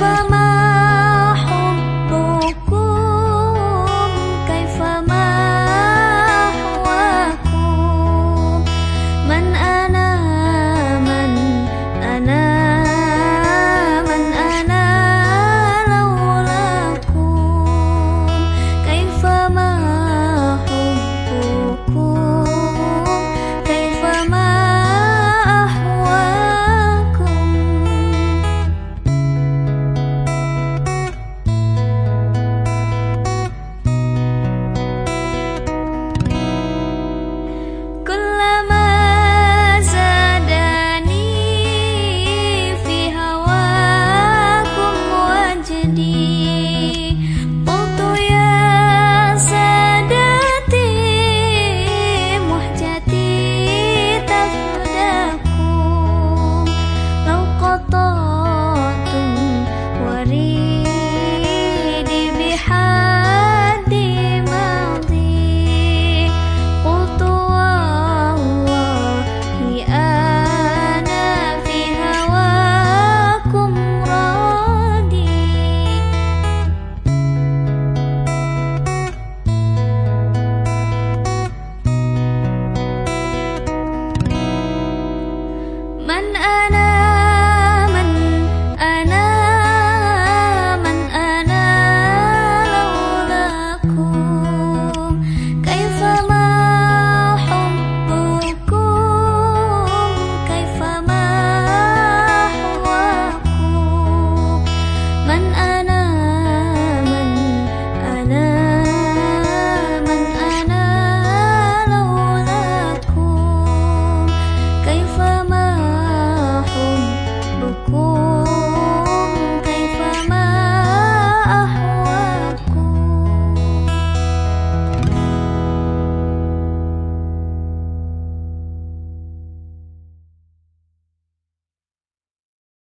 Nova أنا